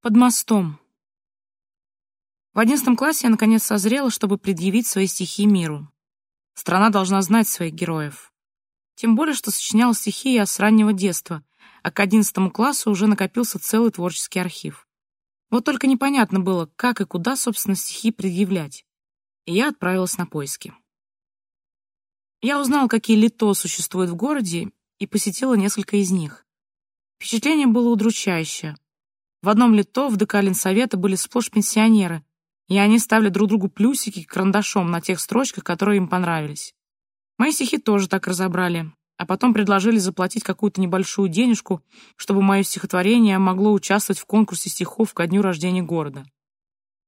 Под мостом. В одиннадцатом классе я наконец созрела, чтобы предъявить свои стихи миру. Страна должна знать своих героев. Тем более, что сочиняла стихи я с раннего детства, а к одиннадцатому классу уже накопился целый творческий архив. Вот только непонятно было, как и куда, собственно, стихи предъявлять. И я отправилась на поиски. Я узнала, какие лито существуют в городе, и посетила несколько из них. Впечатление было удручающее. В одном лито в ДК Ленсовета были сплошь пенсионеры, и они ставили друг другу плюсики карандашом на тех строчках, которые им понравились. Мои стихи тоже так разобрали, а потом предложили заплатить какую-то небольшую денежку, чтобы мое стихотворение могло участвовать в конкурсе стихов ко дню рождения города.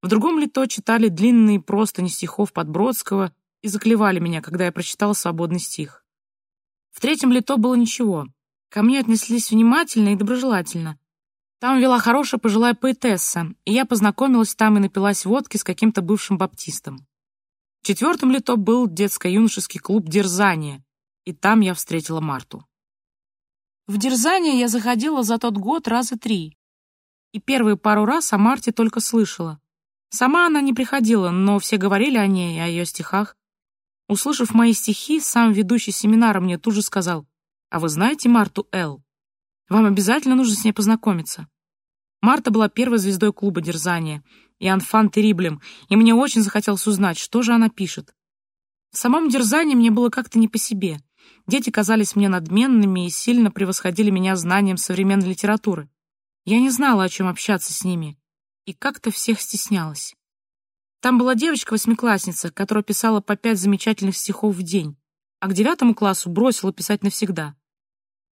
В другом лито читали длинные простыни стихов Подбродского и заклевали меня, когда я прочитала свободный стих. В третьем лито было ничего. Ко мне отнеслись внимательно и доброжелательно, там вела хорошая пожилая поэтесса, и я познакомилась там и напилась водки с каким-то бывшим баптистом. В четвертом лето был детско-юношеский клуб «Дерзание», и там я встретила Марту. В «Дерзание» я заходила за тот год раза три, и первые пару раз о Марте только слышала. Сама она не приходила, но все говорили о ней и о ее стихах. Услышав мои стихи, сам ведущий семинара мне тут же сказал, «А вы знаете Марту Л?» Вам обязательно нужно с ней познакомиться. Марта была первой звездой клуба дерзания и анфан териблем, и мне очень захотелось узнать, что же она пишет. В самом дерзании мне было как-то не по себе. Дети казались мне надменными и сильно превосходили меня знанием современной литературы. Я не знала, о чем общаться с ними, и как-то всех стеснялась. Там была девочка-восьмиклассница, которая писала по пять замечательных стихов в день, а к девятому классу бросила писать навсегда.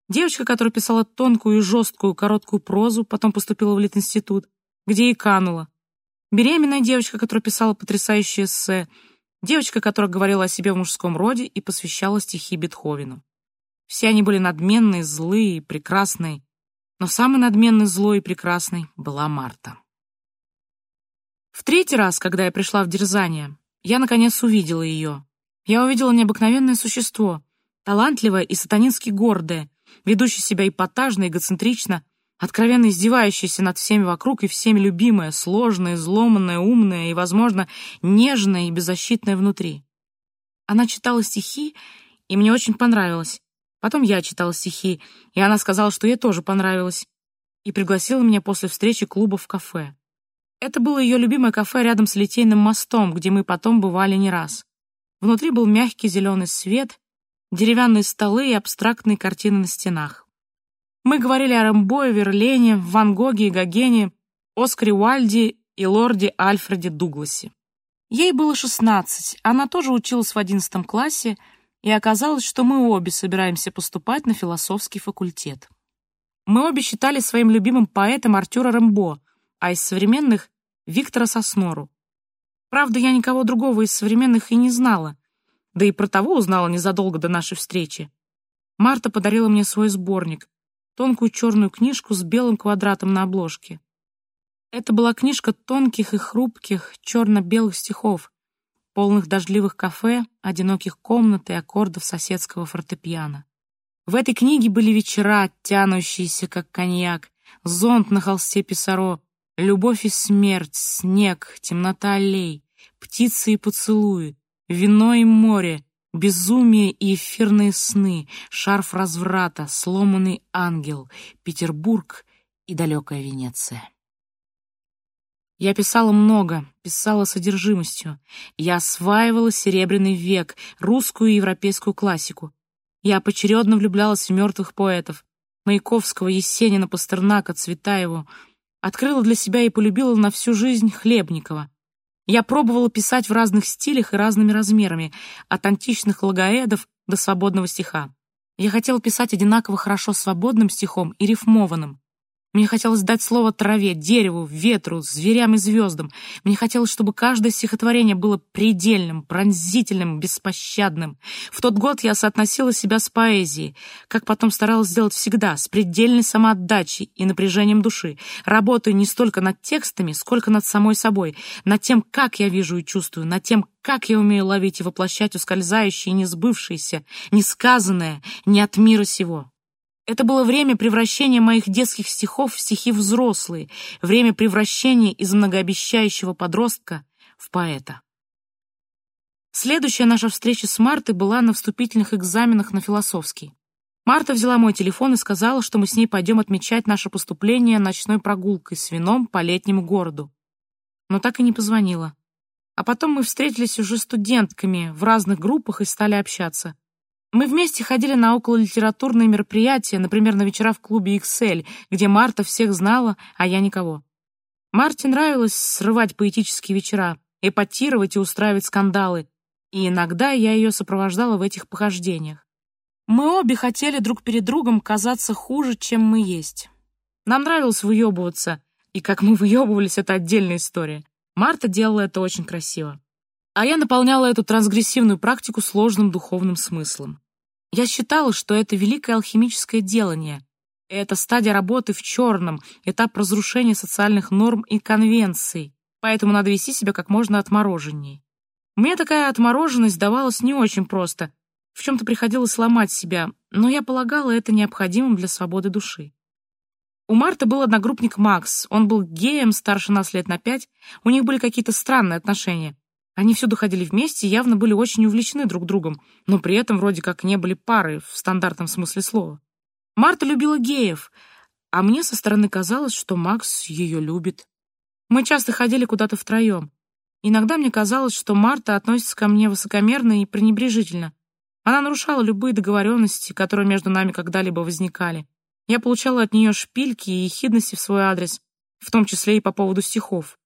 Девочка, которая писала тонкую и жесткую короткую прозу, потом поступила в Литинститут, где и канула. Беременная девочка, которая писала потрясающие эссе. Девочка, которая говорила о себе в мужском роде и посвящала стихи Бетховену. Все они были надменные, злые и прекрасные. Но самый надменный, злой и прекрасный была Марта. В третий раз, когда я пришла в Дерзание, я, наконец, увидела ее. Я увидела необыкновенное существо, талантливое и сатанински гордое, ведущий себя эпатажно, эгоцентрично, откровенно издевающийся над всеми вокруг и всеми любимое, сложное, изломанное, умное и, возможно, нежное и беззащитное внутри. Она читала стихи, и мне очень понравилось. Потом я читала стихи, и она сказала, что ей тоже понравилось, и пригласила меня после встречи клуба в кафе. Это было ее любимое кафе рядом с Литейным мостом, где мы потом бывали не раз. Внутри был мягкий зеленый свет, деревянные столы и абстрактные картины на стенах. Мы говорили о Рэмбо, Верлене, Ван Гоге и Гогене, Оскаре Уальде и лорде Альфреде Дугласе. Ей было шестнадцать, она тоже училась в одиннадцатом классе, и оказалось, что мы обе собираемся поступать на философский факультет. Мы обе считали своим любимым поэтом Артюра Рэмбо, а из современных — Виктора Соснору. Правда, я никого другого из современных и не знала, да и про того узнала незадолго до нашей встречи. Марта подарила мне свой сборник, тонкую черную книжку с белым квадратом на обложке. Это была книжка тонких и хрупких черно-белых стихов, полных дождливых кафе, одиноких комнат и аккордов соседского фортепиано. В этой книге были вечера, тянущиеся, как коньяк, зонт на холсте Писаро, любовь и смерть, снег, темнота аллей, птицы и поцелуи, Вино и море, безумие и эфирные сны, шарф разврата, сломанный ангел, Петербург и далекая Венеция. Я писала много, писала содержимостью. Я осваивала Серебряный век, русскую и европейскую классику. Я поочередно влюблялась в мертвых поэтов. Маяковского, Есенина, Пастернака, Цветаеву. Открыла для себя и полюбила на всю жизнь Хлебникова. Я пробовала писать в разных стилях и разными размерами, от античных логоэдов до свободного стиха. Я хотела писать одинаково хорошо свободным стихом и рифмованным. Мне хотелось дать слово траве, дереву, ветру, зверям и звездам. Мне хотелось, чтобы каждое стихотворение было предельным, пронзительным, беспощадным. В тот год я соотносила себя с поэзией, как потом старалась сделать всегда, с предельной самоотдачей и напряжением души, работая не столько над текстами, сколько над самой собой, над тем, как я вижу и чувствую, над тем, как я умею ловить и воплощать ускользающее несбывшееся, несказанное, не от мира сего. Это было время превращения моих детских стихов в стихи взрослые, время превращения из многообещающего подростка в поэта. Следующая наша встреча с Мартой была на вступительных экзаменах на философский. Марта взяла мой телефон и сказала, что мы с ней пойдем отмечать наше поступление ночной прогулкой с вином по летнему городу. Но так и не позвонила. А потом мы встретились уже студентками в разных группах и стали общаться. Мы вместе ходили на окололитературные мероприятия, например, на вечера в клубе XL, где Марта всех знала, а я никого. Марте нравилось срывать поэтические вечера, эпатировать и устраивать скандалы, и иногда я ее сопровождала в этих похождениях. Мы обе хотели друг перед другом казаться хуже, чем мы есть. Нам нравилось выебываться, и как мы выебывались — это отдельная история. Марта делала это очень красиво а я наполняла эту трансгрессивную практику сложным духовным смыслом. Я считала, что это великое алхимическое делание. Это стадия работы в черном, этап разрушения социальных норм и конвенций, поэтому надо вести себя как можно отмороженней. Мне такая отмороженность давалась не очень просто, в чем-то приходилось ломать себя, но я полагала это необходимым для свободы души. У Марты был одногруппник Макс, он был геем, старше нас лет на пять, у них были какие-то странные отношения. Они всюду ходили вместе и явно были очень увлечены друг другом, но при этом вроде как не были парой в стандартном смысле слова. Марта любила геев, а мне со стороны казалось, что Макс ее любит. Мы часто ходили куда-то втроем. Иногда мне казалось, что Марта относится ко мне высокомерно и пренебрежительно. Она нарушала любые договоренности, которые между нами когда-либо возникали. Я получала от нее шпильки и ехидности в свой адрес, в том числе и по поводу стихов.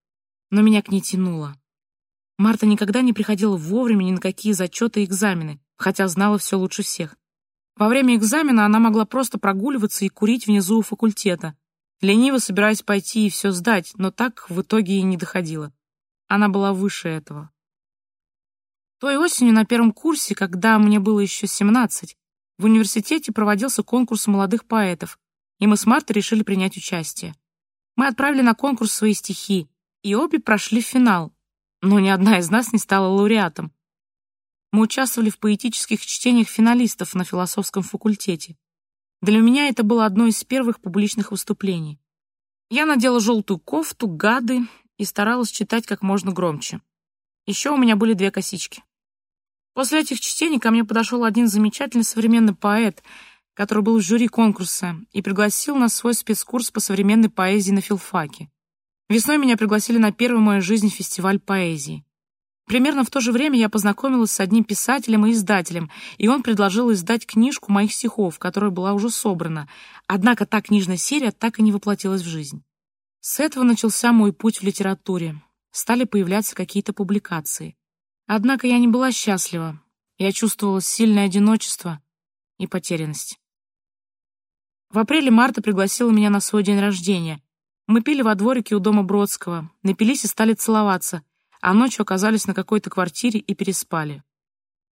Но меня к ней тянуло. Марта никогда не приходила вовремя ни на какие зачеты и экзамены, хотя знала все лучше всех. Во время экзамена она могла просто прогуливаться и курить внизу у факультета, лениво собираясь пойти и все сдать, но так в итоге и не доходила. Она была выше этого. Той осенью на первом курсе, когда мне было еще 17, в университете проводился конкурс молодых поэтов, и мы с Мартой решили принять участие. Мы отправили на конкурс свои стихи, и обе прошли в финал, но ни одна из нас не стала лауреатом. Мы участвовали в поэтических чтениях финалистов на философском факультете. Для меня это было одно из первых публичных выступлений. Я надела желтую кофту, гады и старалась читать как можно громче. Еще у меня были две косички. После этих чтений ко мне подошел один замечательный современный поэт, который был в жюри конкурса, и пригласил на свой спецкурс по современной поэзии на филфаке. Весной меня пригласили на первый в моей жизни фестиваль поэзии. Примерно в то же время я познакомилась с одним писателем и издателем, и он предложил издать книжку моих стихов, которая была уже собрана. Однако та книжная серия так и не воплотилась в жизнь. С этого начался мой путь в литературе. Стали появляться какие-то публикации. Однако я не была счастлива. Я чувствовала сильное одиночество и потерянность. В апреле Марта пригласила меня на свой день рождения, мы пили во дворике у дома Бродского, напились и стали целоваться, а ночью оказались на какой-то квартире и переспали.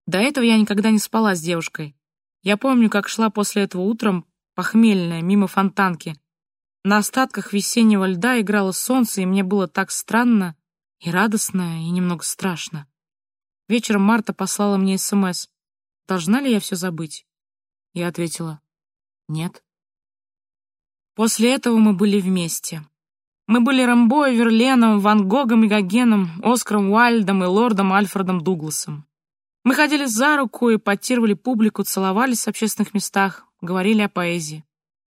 До этого я никогда не спала с девушкой. Я помню, как шла после этого утром, похмельная, мимо фонтанки. На остатках весеннего льда играло солнце, и мне было так странно и радостно, и немного страшно. Вечером Марта послала мне СМС. «Должна ли я все забыть?» Я ответила «Нет». После этого мы были вместе. Мы были Рамбо, Верленом, Ван Гогом и Гогеном, Оскаром Уайльдом и лордом Альфредом Дугласом. Мы ходили за руку и подтировали публику, целовались в общественных местах, говорили о поэзии.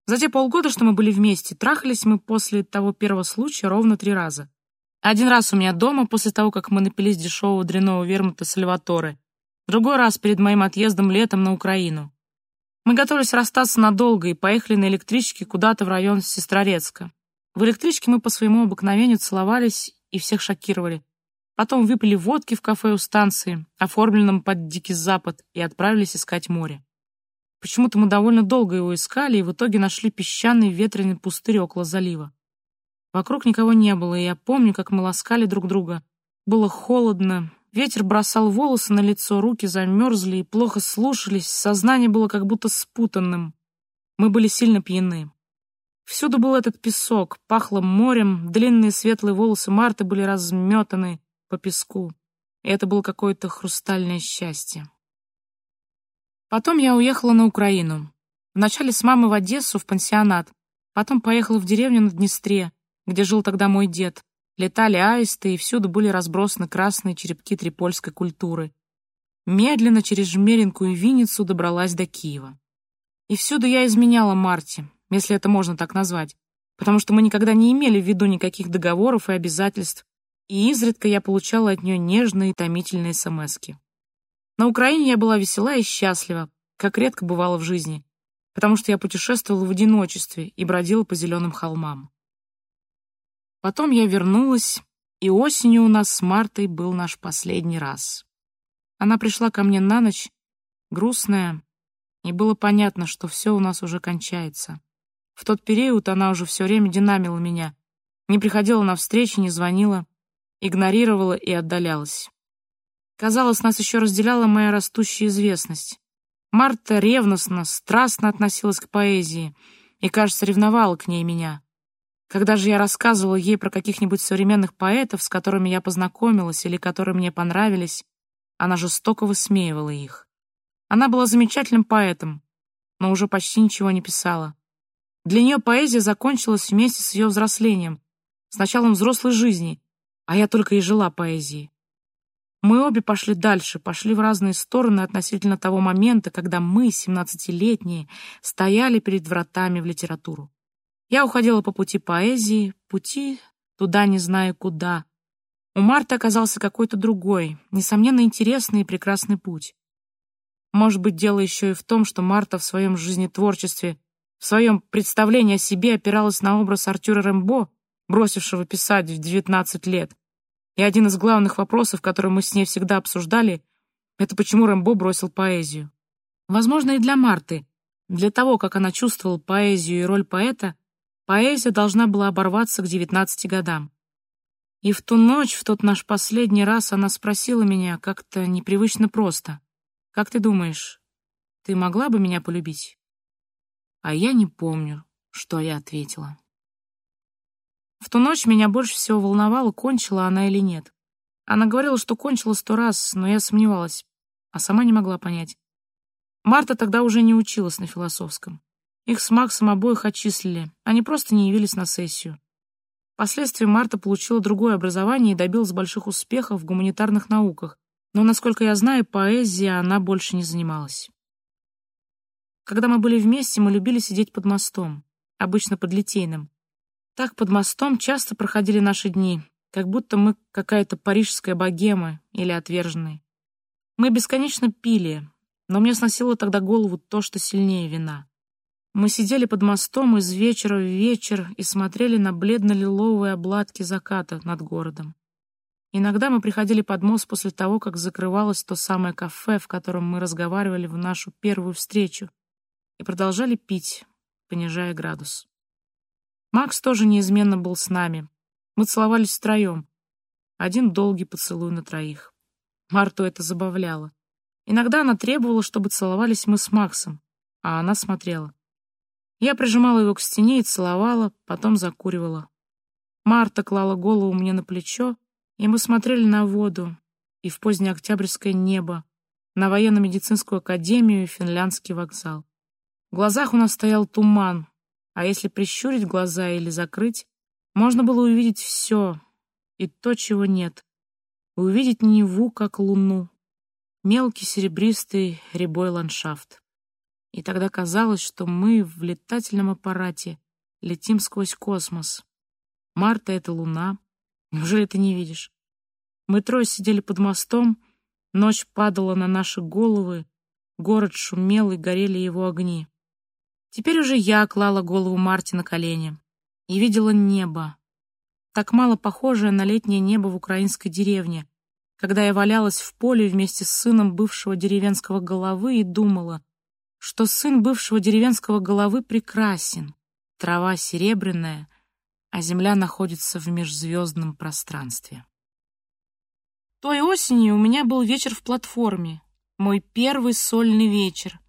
За те полгода, что мы были вместе, трахались мы после того первого случая ровно три раза. Один раз у меня дома, после того, как мы напились дешевого дрянного вермута Сальваторе. Другой раз перед моим отъездом летом на Украину. Мы готовились расстаться надолго и поехали на электричке куда-то в район Сестрорецка. В электричке мы по своему обыкновению целовались и всех шокировали. Потом выпили водки в кафе у станции, оформленном под Дикий Запад, и отправились искать море. Почему-то мы довольно долго его искали и в итоге нашли песчаный ветреный пустырь около залива. Вокруг никого не было, и я помню, как мы ласкали друг друга. Было холодно, Ветер бросал волосы на лицо, руки замерзли и плохо слушались, сознание было как будто спутанным. Мы были сильно пьяны. Всюду был этот песок, пахло морем, длинные светлые волосы Марты были разметаны по песку. И это было какое-то хрустальное счастье. Потом я уехала на Украину. Вначале с мамой в Одессу, в пансионат, потом поехала в деревню на Днестре, где жил тогда мой дед. Летали аисты, и всюду были разбросаны красные черепки трипольской культуры. Медленно через Жмеринку и Винницу добралась до Киева. И всюду я изменяла Марте, если это можно так назвать, потому что мы никогда не имели в виду никаких договоров и обязательств, и изредка я получала от нее нежные и томительные смски. На Украине я была весела и счастлива, как редко бывало в жизни, потому что я путешествовала в одиночестве и бродила по зеленым холмам. Потом я вернулась, и осенью у нас с Мартой был наш последний раз. Она пришла ко мне на ночь, грустная, и было понятно, что все у нас уже кончается. В тот период она уже все время динамила меня, не приходила на встречи, не звонила, игнорировала и отдалялась. Казалось, нас еще разделяла моя растущая известность. Марта ревностно, страстно относилась к поэзии и, кажется, ревновала к ней меня. Когда же я рассказывала ей про каких-нибудь современных поэтов, с которыми я познакомилась или которые мне понравились, она жестоко высмеивала их. Она была замечательным поэтом, но уже почти ничего не писала. Для нее поэзия закончилась вместе с ее взрослением, с началом взрослой жизни, а я только и жила поэзией. Мы обе пошли дальше, пошли в разные стороны относительно того момента, когда мы, семнадцатилетние, стояли перед вратами в литературу. Я уходила по пути поэзии, пути туда не зная куда. У Марты оказался какой-то другой, несомненно, интересный и прекрасный путь. Может быть, дело еще и в том, что Марта в своем жизнетворчестве, в своем представлении о себе опиралась на образ Артюра Рэмбо, бросившего писать в 19 лет. И один из главных вопросов, который мы с ней всегда обсуждали, это почему Рэмбо бросил поэзию. Возможно, и для Марты, для того, как она чувствовала поэзию и роль поэта, Поэзия должна была оборваться к девятнадцати годам. И в ту ночь, в тот наш последний раз, она спросила меня как-то непривычно просто. «Как ты думаешь, ты могла бы меня полюбить?» А я не помню, что я ответила. В ту ночь меня больше всего волновало, кончила она или нет. Она говорила, что кончила сто раз, но я сомневалась, а сама не могла понять. Марта тогда уже не училась на философском. Их с Максом обоих отчислили, они просто не явились на сессию. Впоследствии Марта получила другое образование и добилась больших успехов в гуманитарных науках, но, насколько я знаю, поэзией она больше не занималась. Когда мы были вместе, мы любили сидеть под мостом, обычно под Литейным. Так под мостом часто проходили наши дни, как будто мы какая-то парижская богема или отверженные. Мы бесконечно пили, но мне сносило тогда голову то, что сильнее вина. Мы сидели под мостом из вечера в вечер и смотрели на бледно-лиловые обладки заката над городом. Иногда мы приходили под мост после того, как закрывалось то самое кафе, в котором мы разговаривали в нашу первую встречу, и продолжали пить, понижая градус. Макс тоже неизменно был с нами. Мы целовались втроем. Один долгий поцелуй на троих. Марту это забавляло. Иногда она требовала, чтобы целовались мы с Максом, а она смотрела. Я прижимала его к стене и целовала, потом закуривала. Марта клала голову мне на плечо, и мы смотрели на воду и в позднеоктябрьское небо, на военно-медицинскую академию и финляндский вокзал. В глазах у нас стоял туман, а если прищурить глаза или закрыть, можно было увидеть все и то, чего нет. Увидеть Неву как луну, мелкий серебристый рябой ландшафт. И тогда казалось, что мы в летательном аппарате летим сквозь космос. Марта — это луна. Неужели ты не видишь? Мы трое сидели под мостом, ночь падала на наши головы, город шумел и горели его огни. Теперь уже я клала голову Марте на колени и видела небо, так мало похожее на летнее небо в украинской деревне, когда я валялась в поле вместе с сыном бывшего деревенского головы и думала, что сын бывшего деревенского головы прекрасен, трава серебряная, а земля находится в межзвездном пространстве. Той осенью у меня был вечер в платформе, мой первый сольный вечер,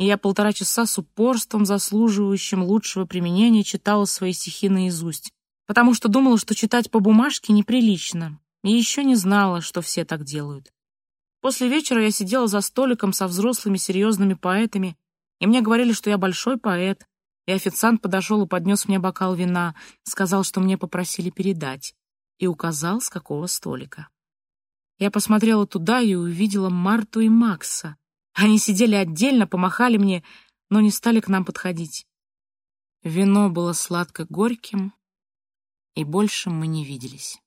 и я полтора часа с упорством, заслуживающим лучшего применения, читала свои стихи наизусть, потому что думала, что читать по бумажке неприлично, и еще не знала, что все так делают. После вечера я сидела за столиком со взрослыми серьезными поэтами И мне говорили, что я большой поэт. И официант подошел и поднес мне бокал вина, сказал, что мне попросили передать, и указал, с какого столика. Я посмотрела туда и увидела Марту и Макса. Они сидели отдельно, помахали мне, но не стали к нам подходить. Вино было сладко-горьким, и больше мы не виделись.